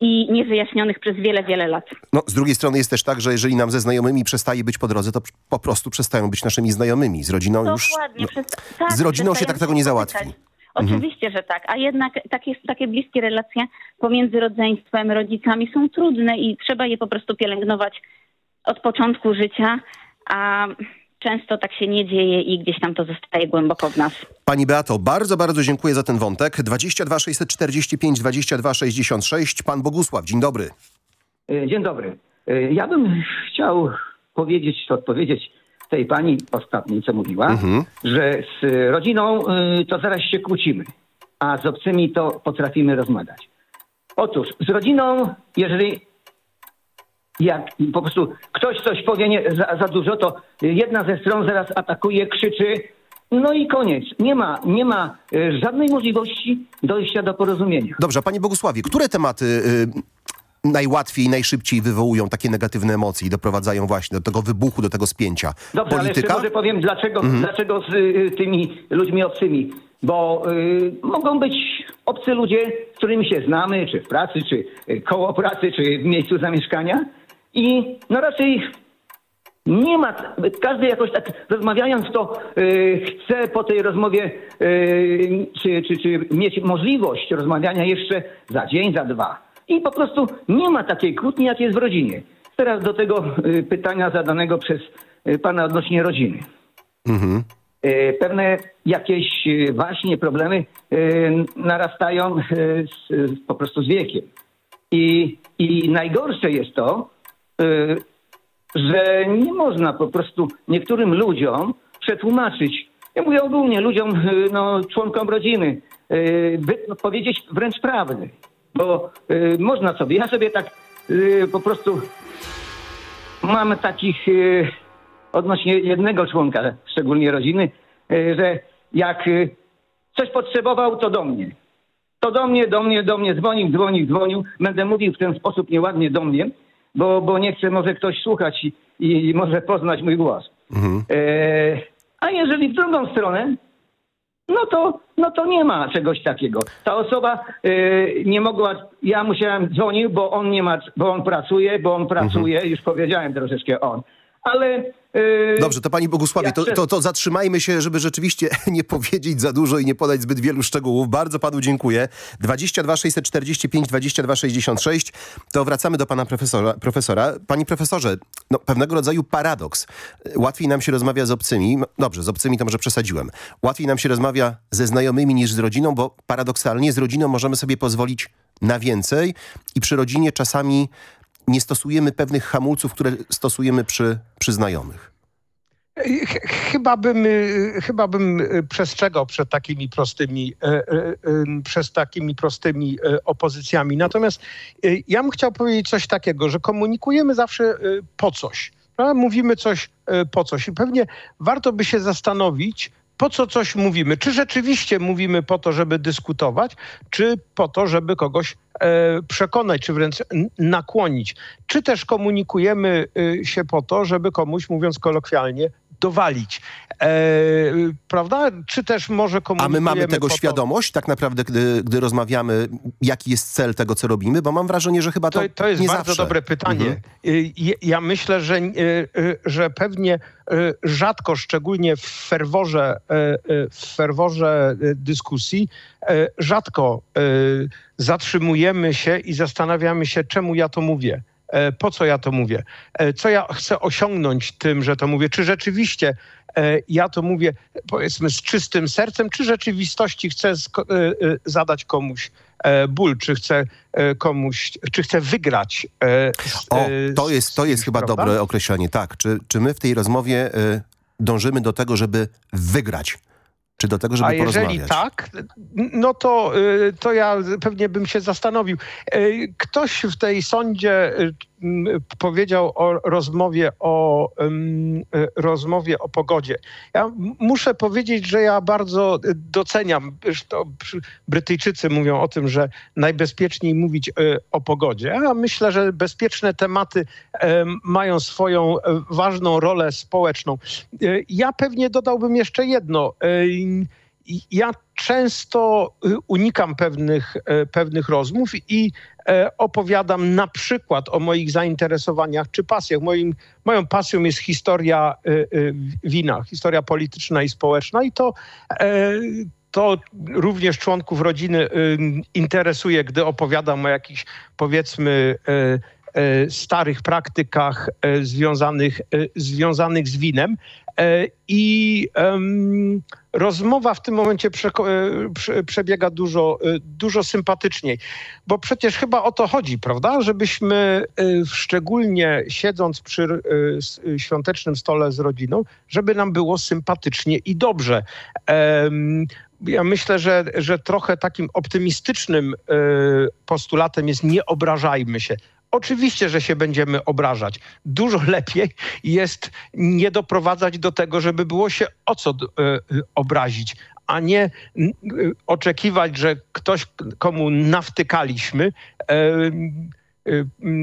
i niewyjaśnionych przez wiele, wiele lat. No, z drugiej strony jest też tak, że jeżeli nam ze znajomymi przestaje być po drodze, to po prostu przestają być naszymi znajomymi. Z rodziną już... Dokładnie. no, przez, tak, z rodziną się tak tego nie załatwi. Mhm. Oczywiście, że tak. A jednak takie, takie bliskie relacje pomiędzy rodzeństwem, rodzicami są trudne i trzeba je po prostu pielęgnować od początku życia, a często tak się nie dzieje i gdzieś tam to zostaje głęboko w nas. Pani Beato, bardzo, bardzo dziękuję za ten wątek. 22 645 22 66. Pan Bogusław, dzień dobry. E, Dzień dobry. E, Ja bym chciał powiedzieć, czy odpowiedzieć tej pani ostatniej, co mówiła, Mhm. że z rodziną e, to zaraz się kłócimy, a z obcymi to potrafimy rozmawiać. Otóż z rodziną, jeżeli jak po prostu ktoś coś powie nie, za, za dużo, to jedna ze stron zaraz atakuje, krzyczy. No i koniec. Nie ma, nie ma e, żadnej możliwości dojścia do porozumienia. Dobrze, panie Bogusławie, które tematy y, najłatwiej, najszybciej wywołują takie negatywne emocje i doprowadzają właśnie do tego wybuchu, do tego spięcia? Dobrze, ale jeszcze Polityka? może powiem, dlaczego, Mhm. dlaczego z y, tymi ludźmi obcymi. Bo y, mogą być obcy ludzie, z którymi się znamy, czy w pracy, czy y, koło pracy, czy w miejscu zamieszkania. I no raczej nie ma, każdy jakoś tak rozmawiając to y, chce po tej rozmowie y, czy, czy, czy mieć możliwość rozmawiania jeszcze za dzień, za dwa. I po prostu nie ma takiej kłótni, jak jest w rodzinie. Teraz do tego y, pytania zadanego przez y, pana odnośnie rodziny. Mhm. E, pewne jakieś e, właśnie problemy narastają z, po prostu z wiekiem. I, I najgorsze jest to, że nie można po prostu niektórym ludziom przetłumaczyć, ja mówię ogólnie ludziom, e, no, członkom rodziny, wy, no, powiedzieć wręcz prawdy. Bo można sobie, ja sobie tak po prostu mam takich odnośnie jednego członka, szczególnie rodziny, że jak coś potrzebował, to do mnie. To do mnie, do mnie, do mnie dzwonił, dzwonił, dzwonił. Będę mówił w ten sposób nieładnie do mnie, bo, bo nie chcę może ktoś słuchać i, i może poznać mój głos. Mhm. E, a jeżeli w drugą stronę, no to, no to nie ma czegoś takiego. Ta osoba e, nie mogła, ja musiałem dzwonić, bo on nie ma, bo on pracuje, bo on pracuje, już powiedziałem troszeczkę on. Ale e, Dobrze, to pani Bogusławie, to, to, to zatrzymajmy się, żeby rzeczywiście [laughs] nie powiedzieć za dużo i nie podać zbyt wielu szczegółów. Bardzo panu dziękuję. 22 645 22 66. To wracamy do pana profesora. profesora. Panie profesorze, no, pewnego rodzaju paradoks. Łatwiej nam się rozmawia z obcymi. Dobrze, z obcymi to może przesadziłem. Łatwiej nam się rozmawia ze znajomymi niż z rodziną, bo paradoksalnie z rodziną możemy sobie pozwolić na więcej i przy rodzinie czasami nie stosujemy pewnych hamulców, które stosujemy przy, przy znajomych. Ch- Chyba bym, y, chyba bym y, przestrzegał przed takimi prostymi, em, przez takimi prostymi opozycjami. Natomiast y, ja bym chciał powiedzieć coś takiego, że komunikujemy zawsze y, po coś. Prawda? Mówimy coś y, po coś i pewnie warto by się zastanowić, po co coś mówimy. Czy rzeczywiście mówimy po to, żeby dyskutować, czy po to, żeby kogoś przekonać, czy wręcz nakłonić. Czy też komunikujemy y, się po to, żeby komuś, mówiąc kolokwialnie, dowalić. E, prawda? Czy też może A komunikujemy my mamy tego to, świadomość tak naprawdę, gdy, gdy rozmawiamy, jaki jest cel tego, co robimy? Bo mam wrażenie, że chyba to, To, to jest bardzo zawsze. dobre pytanie. Mhm. Je- Ja myślę, że, że pewnie rzadko, szczególnie w ferworze, w ferworze dyskusji, rzadko zatrzymujemy się i zastanawiamy się, czemu ja to mówię. E, Po co ja to mówię? E, Co ja chcę osiągnąć tym, że to mówię? Czy rzeczywiście e, ja to mówię, powiedzmy, z czystym sercem, czy w rzeczywistości chcę zadać komuś ból, czy chcę komuś, czy chcę wygrać. z- O, to jest, to jest chyba prawda? dobre określenie. Tak, czy, czy my w tej rozmowie dążymy do tego, żeby wygrać? Czy do tego, żeby A jeżeli tak, no to, y, to ja pewnie bym się zastanowił. Y, Ktoś w tej sądzie y, powiedział o rozmowie o, y, rozmowie o pogodzie. Ja muszę powiedzieć, że ja bardzo doceniam, przy- Brytyjczycy mówią o tym, że najbezpieczniej mówić y, o pogodzie. Ja myślę, że bezpieczne tematy em, mają swoją e, ważną rolę społeczną. Ja pewnie dodałbym jeszcze jedno. Ja często y, unikam pewnych, e, pewnych rozmów i e, opowiadam na przykład o moich zainteresowaniach czy pasjach. Moim, moją pasją jest historia y, y, wina, historia polityczna i społeczna i to e, to również członków rodziny interesuje, gdy opowiadam o jakichś powiedzmy starych praktykach związanych, związanych z winem. I em, rozmowa w tym momencie przeko- e, prze, przebiega dużo, e, dużo sympatyczniej, bo przecież chyba o to chodzi, prawda? Żebyśmy e, szczególnie siedząc przy świątecznym stole z rodziną, żeby nam było sympatycznie i dobrze. Ja myślę, że, że trochę takim optymistycznym postulatem jest nie obrażajmy się. Oczywiście, że się będziemy obrażać. Dużo [laughs] lepiej jest nie doprowadzać do tego, żeby było się o co y, obrazić, a nie y, oczekiwać, że ktoś, komu nawtykaliśmy, y,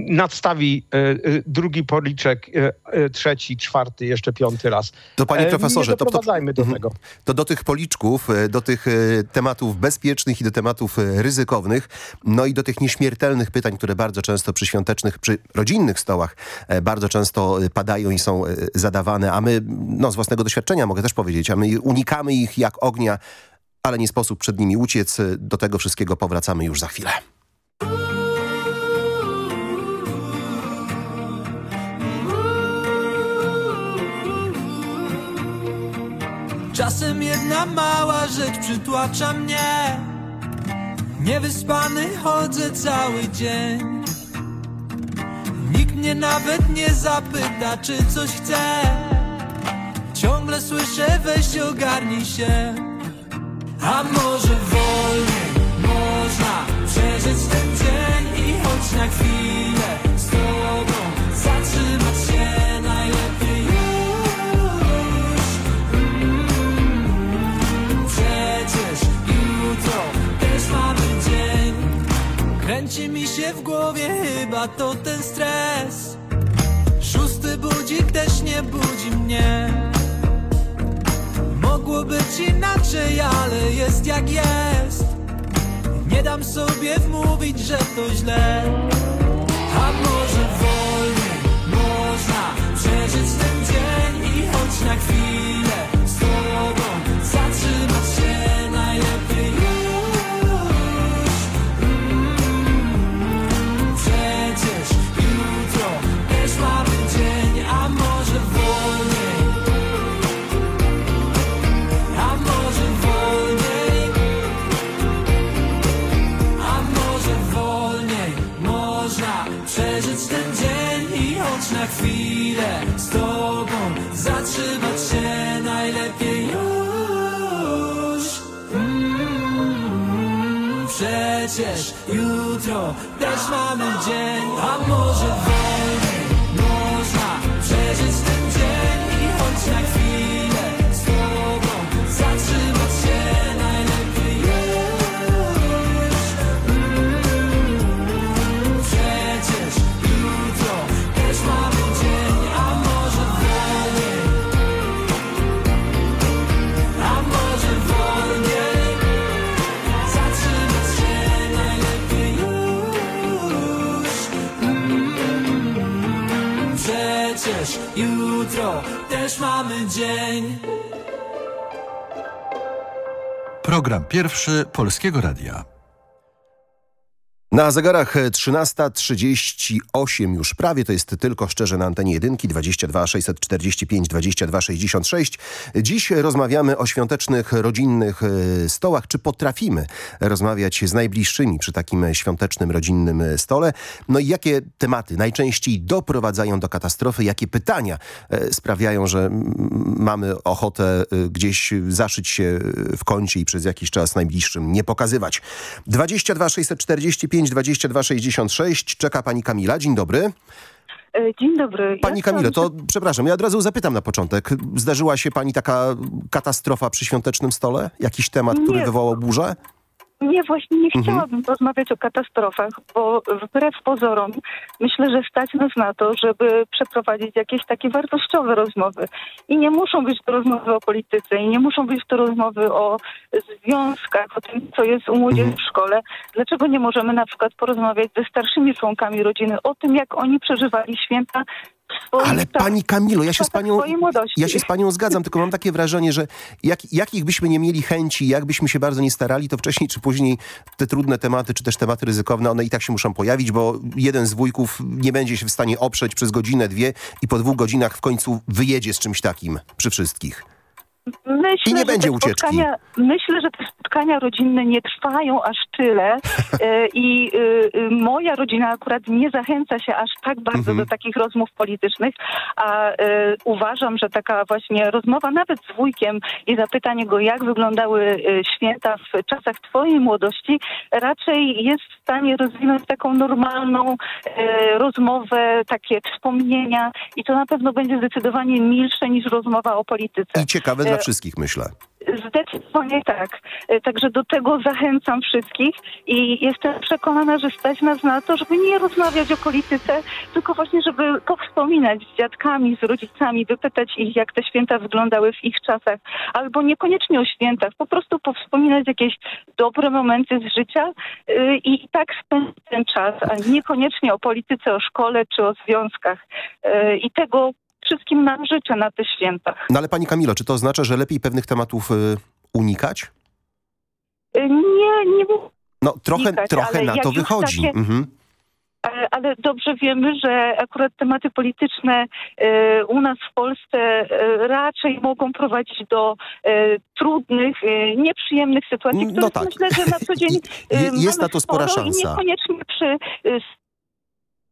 nadstawi y, y, drugi policzek, y, y, trzeci, czwarty, jeszcze piąty raz. To panie E, profesorze, nie to, to, do Mhm. tego. to do tych policzków, do tych tematów bezpiecznych i do tematów ryzykownych, no i do tych nieśmiertelnych pytań, które bardzo często przy świątecznych, przy rodzinnych stołach e, bardzo często padają i są zadawane, a my, no z własnego doświadczenia mogę też powiedzieć, a my unikamy ich jak ognia, ale nie sposób przed nimi uciec. Do tego wszystkiego powracamy już za chwilę. Czasem jedna mała rzecz przytłacza mnie. Niewyspany chodzę cały dzień. Nikt mnie nawet nie zapyta, czy coś chcę. Ciągle słyszę, weź ogarnij się. A może wolniej można przeżyć ten dzień I choć na chwilę Kręci mi się w głowie, chyba to ten stres. Szósty budzik też nie budzi mnie. Mogło być inaczej, ale jest jak jest. Nie dam sobie wmówić, że to źle. A może wolniej można przeżyć ten dzień I choć na chwilę chwilę z tobą zatrzymać się najlepiej już. Mm, Przecież jutro też mamy dzień A może jutro też mamy dzień Program pierwszy Polskiego Radia. Na zegarach 13.38 już prawie, to jest tylko szczerze na antenie jedynki 22 645 22 66. Dziś rozmawiamy o świątecznych, rodzinnych e, stołach. Czy potrafimy rozmawiać z najbliższymi przy takim świątecznym, rodzinnym stole? No i jakie tematy najczęściej doprowadzają do katastrofy? Jakie pytania e, sprawiają, że mamy ochotę e, gdzieś zaszyć się w kącie i przez jakiś czas najbliższym nie pokazywać? 22 645 22 66. Czeka pani Kamila. Dzień dobry. E, Dzień dobry. Pani Ja Kamilo, to przepraszam, ja od razu zapytam na początek. Zdarzyła się pani taka katastrofa przy świątecznym stole? Jakiś temat, który Nie. wywołał burzę? Nie, właśnie nie Mhm. chciałabym rozmawiać o katastrofach, bo wbrew pozorom myślę, że stać nas na to, żeby przeprowadzić jakieś takie wartościowe rozmowy. I nie muszą być to rozmowy o polityce, i nie muszą być to rozmowy o związkach, o tym, co jest u młodzieży Mhm. w szkole. Dlaczego nie możemy na przykład porozmawiać ze starszymi członkami rodziny o tym, jak oni przeżywali święta Ale tak- pani Kamilo, ja się z panią, swojej młodości. ja się z panią zgadzam, tylko mam takie wrażenie, że jak, jakich byśmy nie mieli chęci, jakbyśmy się bardzo nie starali, to wcześniej czy później te trudne tematy, czy też tematy ryzykowne, one i tak się muszą pojawić, bo jeden z wujków nie będzie się w stanie oprzeć przez godzinę, dwie i po dwóch godzinach w końcu wyjedzie z czymś takim przy wszystkich. Myślę, I nie będzie ucieczki. Myślę, że te spotkania rodzinne nie trwają aż tyle [laughs] e, i e, e, moja rodzina akurat nie zachęca się aż tak bardzo Mhm. do takich rozmów politycznych, a e, uważam, że taka właśnie rozmowa nawet z wujkiem i zapytanie go, jak wyglądały e, święta w czasach twojej młodości, raczej jest w stanie rozwinąć taką normalną rozmowę, takie wspomnienia i to na pewno będzie zdecydowanie milsze niż rozmowa o polityce. I ciekawe dla E, wszystkich, myślę. Zdecydowanie tak. E, Także do tego zachęcam wszystkich i jestem przekonana, że stać nas na to, żeby nie rozmawiać o polityce, tylko właśnie, żeby powspominać z dziadkami, z rodzicami, wypytać ich, jak te święta wyglądały w ich czasach, albo niekoniecznie o świętach, po prostu powspominać jakieś dobre momenty z życia y, i tak spędzić ten czas, a niekoniecznie o polityce, o szkole czy o związkach. Y, I tego wszystkim nam życzę na te święta. No ale pani Kamilo, czy to oznacza, że lepiej pewnych tematów y, unikać? Y, Nie, nie No trochę, Unikać, trochę na to wychodzi. takie- Mhm. Ale, ale dobrze wiemy, że akurat tematy polityczne e, u nas w Polsce e, raczej mogą prowadzić do e, trudnych, e, nieprzyjemnych sytuacji, które No tak. myślę, że na co dzień e, [laughs] Je- jest na to spora szansa. I niekoniecznie przy, e,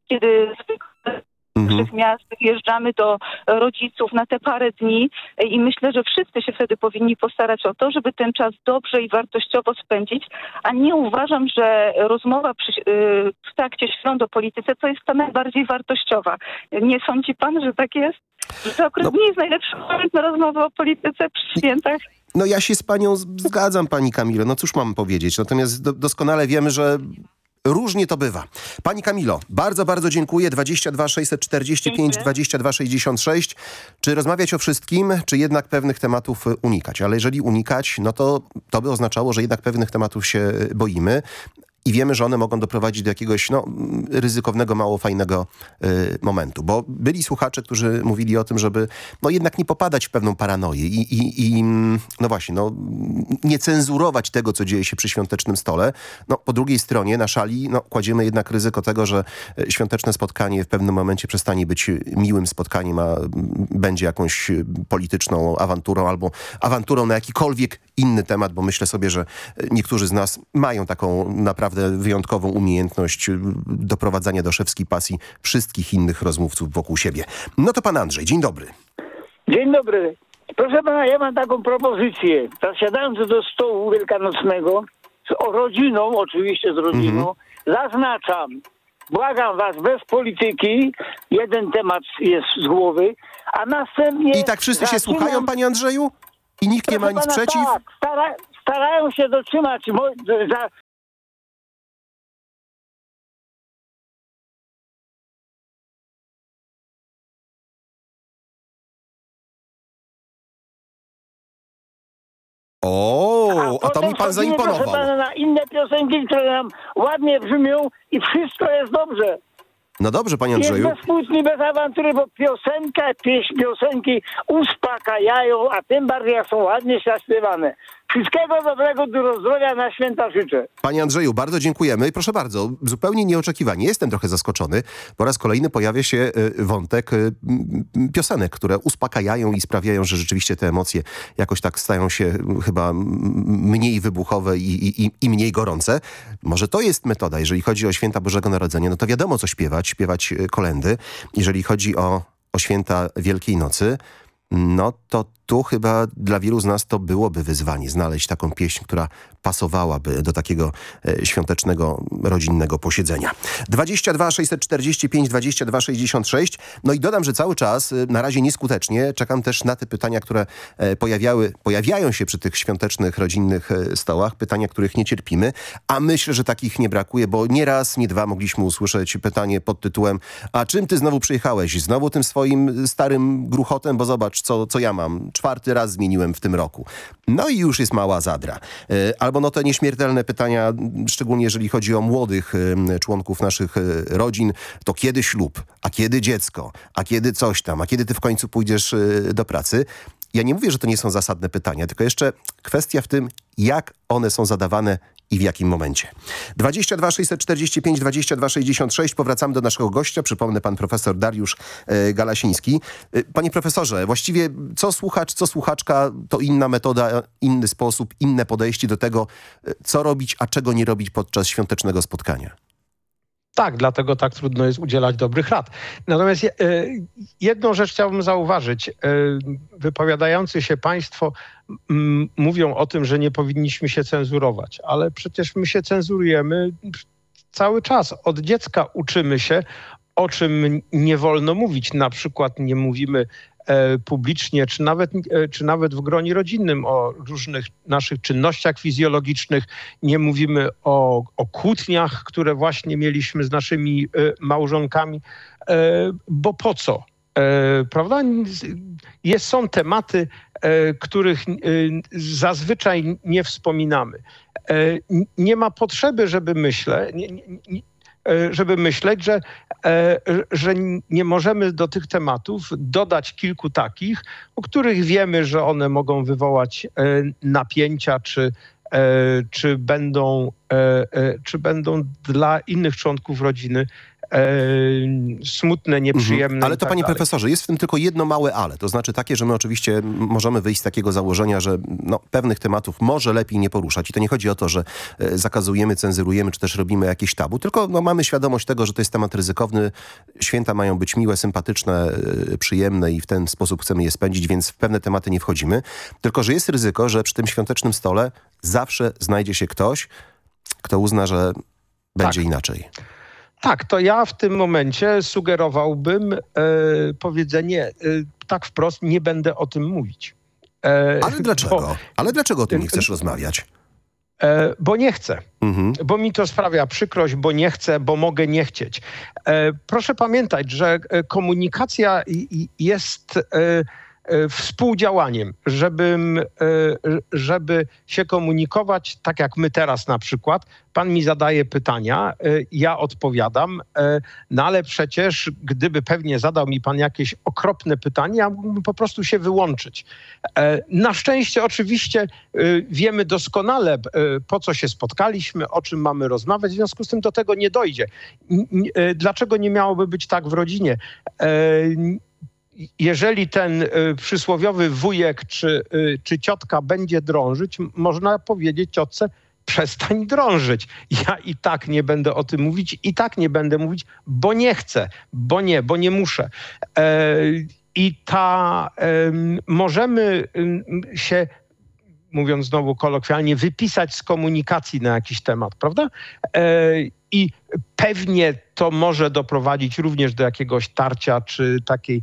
kiedy zwykle Mhm. dużych miast wyjeżdżamy do rodziców na te parę dni e, i myślę, że wszyscy się wtedy powinni postarać o to, żeby ten czas dobrze i wartościowo spędzić, a nie uważam, że rozmowa przy, y, w trakcie świąt o polityce to jest ta najbardziej wartościowa. Nie sądzi pan, że tak jest? Że to akurat nie jest najlepszy moment na rozmowę o polityce przy świętach? No ja się z panią zgadzam, pani Kamilo. No cóż mam powiedzieć? Natomiast do, doskonale wiemy, że różnie to bywa. Pani Kamilo, bardzo, bardzo dziękuję. 22 645 22 66. Czy rozmawiać o wszystkim, czy jednak pewnych tematów y, unikać? Ale jeżeli unikać, no to to by oznaczało, że jednak pewnych tematów się y, boimy. I wiemy, że one mogą doprowadzić do jakiegoś no, ryzykownego, mało fajnego y, momentu. Bo byli słuchacze, którzy mówili o tym, żeby no, jednak nie popadać w pewną paranoję i, i, i no właśnie, no, nie cenzurować tego, co dzieje się przy świątecznym stole. No, po drugiej stronie na szali no, kładziemy jednak ryzyko tego, że e, świąteczne spotkanie w pewnym momencie przestanie być miłym spotkaniem, a będzie jakąś e, polityczną awanturą albo awanturą na jakikolwiek inny temat, bo myślę sobie, że e, niektórzy z nas mają taką naprawdę wyjątkową umiejętność e, doprowadzania do szewskiej pasji wszystkich innych rozmówców wokół siebie. No to pan Andrzej, dzień dobry. Dzień dobry. Proszę pana, ja mam taką propozycję. Zasiadając do stołu wielkanocnego, z o rodziną, oczywiście z rodziną, zaznaczam, błagam was, bez polityki, jeden temat jest z głowy, a następnie... I tak wszyscy się zaczynam- słuchają, panie Andrzeju? I nikt nie ma nic pana, przeciw? Tak, stara, starają się dotrzymać za, O, a to mi pan zaimponował. Proszę pana, na inne piosenki, które nam ładnie brzmią i wszystko jest dobrze. No dobrze, panie Jest Andrzeju. bez kłótni, bez awantury, bo piosenka, pieśń, piosenki uspokajają, a tym bardziej jak są ładnie zaśpiewane. Wszystkiego dobrego, dużo zdrowia na święta życzę. Panie Andrzeju, bardzo dziękujemy. I proszę bardzo, zupełnie nieoczekiwanie. Jestem trochę zaskoczony. Po raz kolejny pojawia się y, wątek m, piosenek, które uspokajają i sprawiają, że rzeczywiście te emocje jakoś tak stają się chyba mniej wybuchowe i, i, i mniej gorące. Może to jest metoda. Jeżeli chodzi o święta Bożego Narodzenia, no to wiadomo co śpiewać, śpiewać y, kolendy. Jeżeli chodzi o, o święta Wielkiej Nocy, no to tu chyba dla wielu z nas to byłoby wyzwanie znaleźć taką pieśń, która pasowałaby do takiego e, świątecznego, rodzinnego posiedzenia. 22 645 22 66. No i dodam, że cały czas, e, na razie nieskutecznie, czekam też na te pytania, które e, pojawiały, pojawiają się przy tych świątecznych, rodzinnych stołach. Pytania, których nie cierpimy, a myślę, że takich nie brakuje, bo nie raz, nie dwa mogliśmy usłyszeć pytanie pod tytułem a czym ty znowu przyjechałeś? Znowu tym swoim starym gruchotem, bo zobacz, co, co ja mam. Czwarty raz zmieniłem w tym roku. No i już jest mała zadra. E, Albo no te nieśmiertelne pytania, szczególnie jeżeli chodzi o młodych członków naszych e, rodzin, to kiedy ślub, a kiedy dziecko, a kiedy coś tam, a kiedy ty w końcu pójdziesz e, do pracy? Ja nie mówię, że to nie są zasadne pytania, tylko jeszcze kwestia w tym, jak one są zadawane i w jakim momencie. 22 645 22 66. Powracamy do naszego gościa. Przypomnę pan profesor Dariusz e, Galasiński. E, Panie profesorze, właściwie co słuchacz, co słuchaczka, to inna metoda, inny sposób, inne podejście do tego, e, co robić, a czego nie robić podczas świątecznego spotkania. Tak, dlatego tak trudno jest udzielać dobrych rad. Natomiast je- jedną rzecz chciałbym zauważyć. Wypowiadający się państwo mówią o tym, że nie powinniśmy się cenzurować, ale przecież my się cenzurujemy cały czas. Od dziecka uczymy się, o czym nie wolno mówić. Na przykład nie mówimy e, publicznie, czy nawet, e, czy nawet w gronie rodzinnym o różnych naszych czynnościach fizjologicznych. Nie mówimy o, o kłótniach, które właśnie mieliśmy z naszymi e, małżonkami, bo po co? Prawda? Jest, są tematy, których e, zazwyczaj nie wspominamy. E, Nie ma potrzeby, żeby e, żeby myśleć, że, e, że nie możemy do tych tematów dodać kilku takich, o których wiemy, że one mogą wywołać e, napięcia, czy, e, czy, będą, e, e, czy będą dla innych członków rodziny e, smutne, nieprzyjemne. Mhm. Ale to tak panie dalej. profesorze, jest w tym tylko jedno małe ale. To znaczy takie, że my oczywiście możemy wyjść z takiego założenia, że no, pewnych tematów może lepiej nie poruszać. I to nie chodzi o to, że e, zakazujemy, cenzurujemy, czy też robimy jakieś tabu, tylko no, mamy świadomość tego, że to jest temat ryzykowny. Święta mają być miłe, sympatyczne, e, przyjemne i w ten sposób chcemy je spędzić, więc w pewne tematy nie wchodzimy. Tylko, że jest ryzyko, że przy tym świątecznym stole zawsze znajdzie się ktoś, kto uzna, że będzie inaczej. Tak, to ja w tym momencie sugerowałbym e, powiedzenie e, tak wprost, nie będę o tym mówić. E, Ale dlaczego? Bo, Ale dlaczego o tym nie chcesz rozmawiać? bo nie chcę. Mhm. Bo mi to sprawia przykrość, bo nie chcę, bo mogę nie chcieć. Proszę pamiętać, że komunikacja jest współdziałaniem, żebym, e, żeby się komunikować, tak jak my teraz na przykład. Pan mi zadaje pytania, e, ja odpowiadam, e, no ale przecież gdyby pewnie zadał mi pan jakieś okropne pytanie, ja mógłbym po prostu się wyłączyć. E, Na szczęście oczywiście e, wiemy doskonale, e, po co się spotkaliśmy, o czym mamy rozmawiać, w związku z tym do tego nie dojdzie. E, Dlaczego nie miałoby być tak w rodzinie? Jeżeli ten y, przysłowiowy wujek czy, y, czy ciotka będzie drążyć, można powiedzieć ciotce, przestań drążyć. Ja i tak nie będę o tym mówić, i tak nie będę mówić, bo nie chcę, bo nie, bo nie muszę. E, I ta, em, możemy em, się mówiąc znowu kolokwialnie, wypisać z komunikacji na jakiś temat, prawda? E, I pewnie to może doprowadzić również do jakiegoś tarcia czy takiej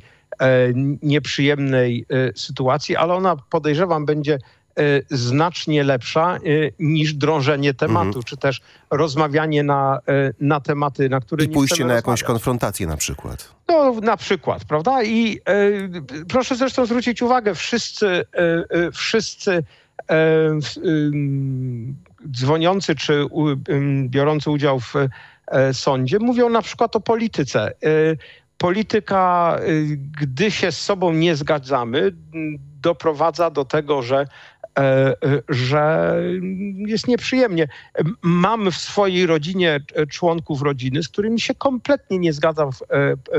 nieprzyjemnej e, sytuacji, ale ona podejrzewam będzie e, znacznie lepsza e, niż drążenie tematu, Mhm. czy też rozmawianie na, e, na tematy, na które I nie pójście na jakąś rozmawiać. konfrontację na przykład. No, na przykład, prawda? I e, proszę zresztą zwrócić uwagę, wszyscy, e, e, wszyscy e, dzwoniący czy u, biorący udział w e, sądzie mówią na przykład o polityce. Polityka, e, gdy się z sobą nie zgadzamy, doprowadza do tego, że e, e, że jest nieprzyjemnie. Mam w swojej rodzinie e, członków rodziny, z którymi się kompletnie nie zgadzam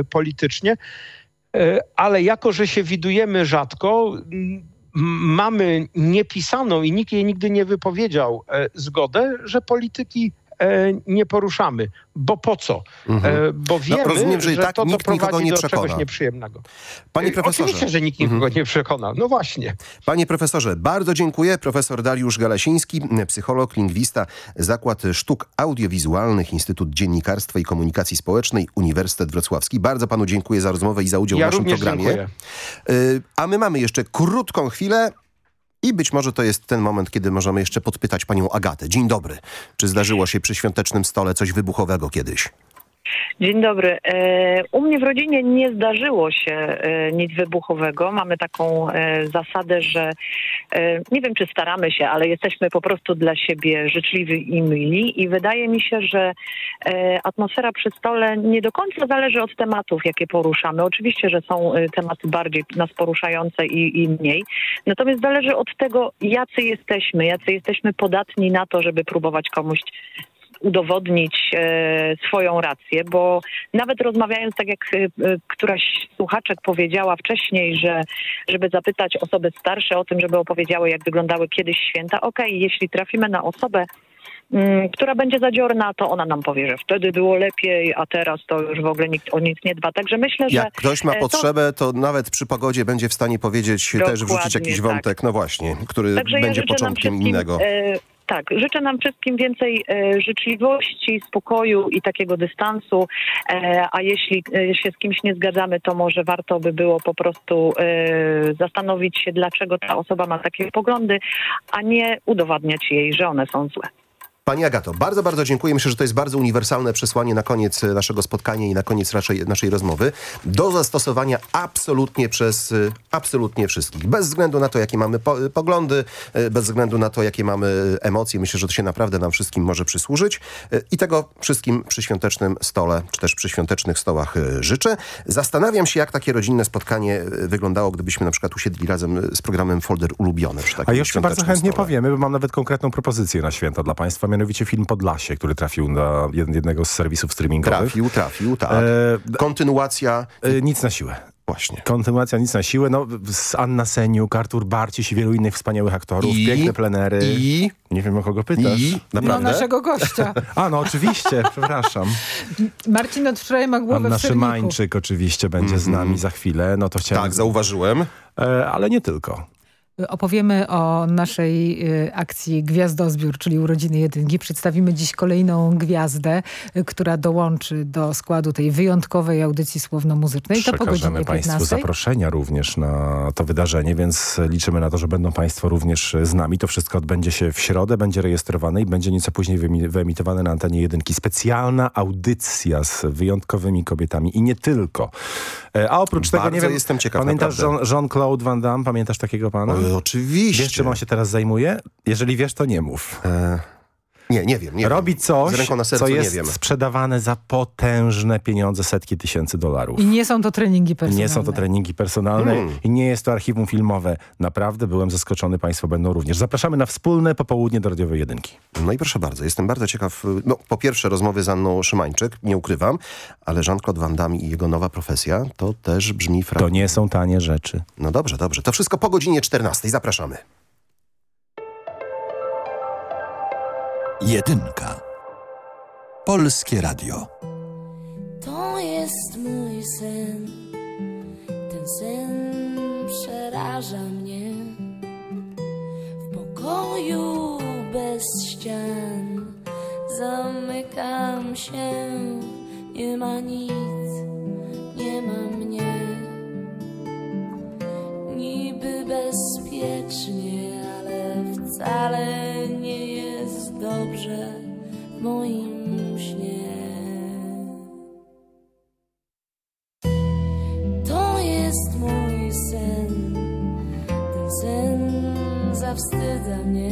politycznie, ale jako, że się widujemy rzadko, mamy niepisaną i nikt jej nigdy nie wypowiedział zgodę, że polityki nie poruszamy. Bo po co? Mhm. E, Bo No, wiemy, rozumiem, że i tak to nikt nikogo doprowadzi nie do przekona. czegoś nieprzyjemnego. Panie E, profesorze. Oczywiście, że nikt nikogo nie przekona. No właśnie. Panie profesorze, bardzo dziękuję. Profesor Dariusz Galasiński, psycholog, lingwista, Zakład Sztuk Audiowizualnych, Instytut Dziennikarstwa i Komunikacji Społecznej, Uniwersytet Wrocławski. Bardzo panu dziękuję za rozmowę i za udział Ja w naszym programie. dziękuję. A my mamy jeszcze krótką chwilę i być może to jest ten moment, kiedy możemy jeszcze podpytać panią Agatę. Dzień dobry. Czy zdarzyło się przy świątecznym stole coś wybuchowego kiedyś? Dzień dobry. E, U mnie w rodzinie nie zdarzyło się e, nic wybuchowego. Mamy taką e, zasadę, że nie wiem czy staramy się, ale jesteśmy po prostu dla siebie życzliwi i mili i wydaje mi się, że atmosfera przy stole nie do końca zależy od tematów, jakie poruszamy. Oczywiście, że są tematy bardziej nas poruszające i, i mniej. Natomiast zależy od tego, jacy jesteśmy, jacy jesteśmy podatni na to, żeby próbować komuś udowodnić e, swoją rację, bo nawet rozmawiając, tak jak e, e, któraś słuchaczek powiedziała wcześniej, że żeby zapytać osoby starsze o tym, żeby opowiedziały, jak wyglądały kiedyś święta, okej, jeśli trafimy na osobę, mm, która będzie zadziorna, to ona nam powie, że wtedy było lepiej, a teraz to już w ogóle nikt o nic nie dba. Także myślę, że... Jak ktoś ma e, to- potrzebę, to nawet przy pogodzie będzie w stanie powiedzieć, też wrzucić Dokładnie jakiś tak. wątek, no właśnie, który Także ja będzie nam początkiem innego. E, tak, życzę nam wszystkim więcej e, życzliwości, spokoju i takiego dystansu, e, a jeśli e, się z kimś nie zgadzamy, to może warto by było po prostu zastanowić się, dlaczego ta osoba ma takie poglądy, a nie udowadniać jej, że one są złe. Pani Agato, bardzo, bardzo dziękuję. Myślę, że to jest bardzo uniwersalne przesłanie na koniec e, naszego spotkania i na koniec raczej naszej rozmowy. Do zastosowania absolutnie przez e, absolutnie wszystkich. Bez względu na to, jakie mamy po, e, poglądy, bez względu na to, jakie mamy emocje. Myślę, że to się naprawdę nam wszystkim może przysłużyć. I tego wszystkim przy świątecznym stole, czy też przy świątecznych stołach życzę. Zastanawiam się, jak takie rodzinne spotkanie wyglądało, gdybyśmy na przykład usiedli razem z programem Folder Ulubione. Przy A takim jeszcze bardzo chętnie stole. powiemy, bo mam nawet konkretną propozycję na święta dla Państwa, mianowicie film Podlasie, który trafił na jed- jednego z serwisów streamingowych. Trafił, trafił, tak. E, Kontynuacja. E, nic na siłę. Właśnie. Kontynuacja nic na siłę. No, z Anna Seniuk, Artur Barciś i wielu innych wspaniałych aktorów. I? Piękne plenery. I? Nie wiem, o kogo pytasz. I? Naprawdę? No naszego gościa. [laughs] A, no oczywiście, [laughs] przepraszam. Marcin od wczoraj ma głowę Anna w. Szymańczyk oczywiście będzie z nami za chwilę. No to chciałem... Tak, zauważyłem. E, ale nie tylko. Opowiemy o naszej y, akcji Gwiazdozbiór, czyli urodziny jedynki. Przedstawimy dziś kolejną gwiazdę, y, która dołączy do składu tej wyjątkowej audycji słowno-muzycznej. Przekażemy Państwu 15. zaproszenia również na to wydarzenie, więc liczymy na to, że będą Państwo również z nami. To wszystko odbędzie się w środę, będzie rejestrowane i będzie nieco później wyemi- wyemitowane na antenie jedynki. Specjalna audycja z wyjątkowymi kobietami i nie tylko. E, A oprócz tego, Bardzo nie wiem, jestem ciekaw, pamiętasz Jean-Claude Van Damme? Pamiętasz takiego pana? E, oczywiście. Wiesz, czym on się teraz zajmuje? Jeżeli wiesz, to nie mów. Nie, nie wiem. Nie Robi wiem. coś, Z ręką na sercu co jest nie wiem. sprzedawane za potężne pieniądze, setki tysięcy dolarów. I nie są to treningi personalne. Nie są to treningi personalne Hmm. i nie jest to archiwum filmowe. Naprawdę byłem zaskoczony, Państwo będą również. Zapraszamy na wspólne popołudnie do Radiowej Jedynki. No i proszę bardzo, jestem bardzo ciekaw, no po pierwsze rozmowy z Anną Szymańczyk, nie ukrywam, ale Jean-Claude Van Damme i jego nowa profesja, to też brzmi... Fra... To nie są tanie rzeczy. No dobrze, dobrze. To wszystko po godzinie 14. Zapraszamy. Jedynka. Polskie Radio. To jest mój sen. Ten sen przeraża mnie. W pokoju bez ścian zamykam się. Nie ma nic, nie ma mnie. Niby bezpiecznie, ale wcale nie jest dobrze w moim śnie. To jest mój sen, ten sen zawstydza mnie,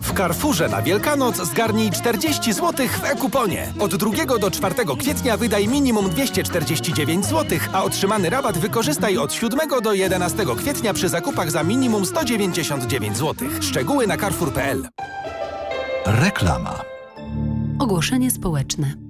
W Carrefourze na Wielkanoc zgarnij 40 zł w e-kuponie. Od 2 do 4 kwietnia wydaj minimum 249 zł, a otrzymany rabat wykorzystaj od 7 do 11 kwietnia przy zakupach za minimum 199 zł. Szczegóły na carrefour.pl. Reklama. Ogłoszenie społeczne.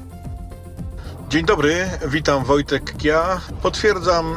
Dzień dobry, witam Wojtek Kia. Potwierdzam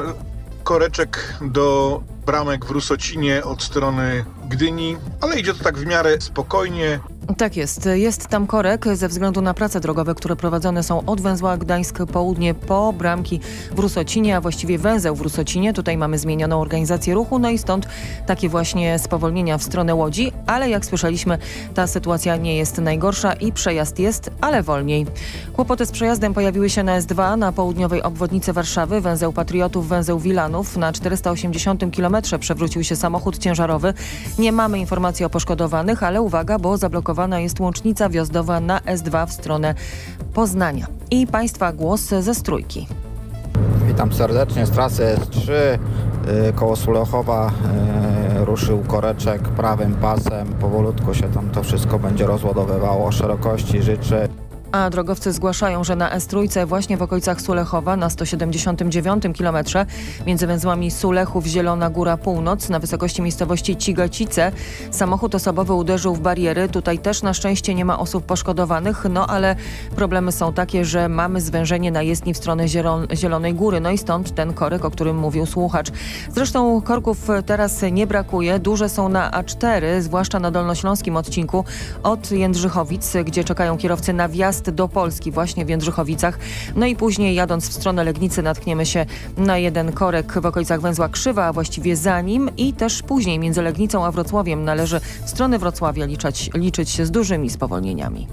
koreczek do bramek w Rusocinie od strony Gdyni, ale idzie to tak w miarę spokojnie. Tak jest. Jest tam korek ze względu na prace drogowe, które prowadzone są od węzła Gdańsk południe po bramki w Rusocinie, a właściwie węzeł w Rusocinie. Tutaj mamy zmienioną organizację ruchu, no i stąd takie właśnie spowolnienia w stronę Łodzi, ale jak słyszeliśmy, ta sytuacja nie jest najgorsza i przejazd jest, ale wolniej. Kłopoty z przejazdem pojawiły się na S2 na południowej obwodnicy Warszawy, węzeł Patriotów, węzeł Wilanów. Na 480 km przewrócił się samochód ciężarowy. Nie mamy informacji o poszkodowanych, ale uwaga, bo zablokowana jest łącznica wjazdowa na S2 w stronę Poznania. I Państwa głos ze Strójki. Witam serdecznie z trasy S3 y, koło Sulechowa, y, ruszył koreczek prawym pasem. Powolutku się tam to wszystko będzie rozładowywało. Szerokości życzę. A drogowcy zgłaszają, że na S3 właśnie w okolicach Sulechowa na 179 km między węzłami Sulechów Zielona Góra Północ na wysokości miejscowości Cigacice samochód osobowy uderzył w bariery. Tutaj też na szczęście nie ma osób poszkodowanych, no ale problemy są takie, że mamy zwężenie na jezdni w stronę Zielon Zielonej Góry. No i stąd ten korek, o którym mówił słuchacz. Zresztą korków teraz nie brakuje. Duże są na A4, zwłaszcza na dolnośląskim odcinku od Jędrzychowic, gdzie czekają kierowcy na wjazd do Polski właśnie w Jędrzychowicach. No i później jadąc w stronę Legnicy natkniemy się na jeden korek w okolicach węzła Krzywa, a właściwie za nim i też później między Legnicą a Wrocławiem należy w stronę Wrocławia liczyć się z dużymi spowolnieniami.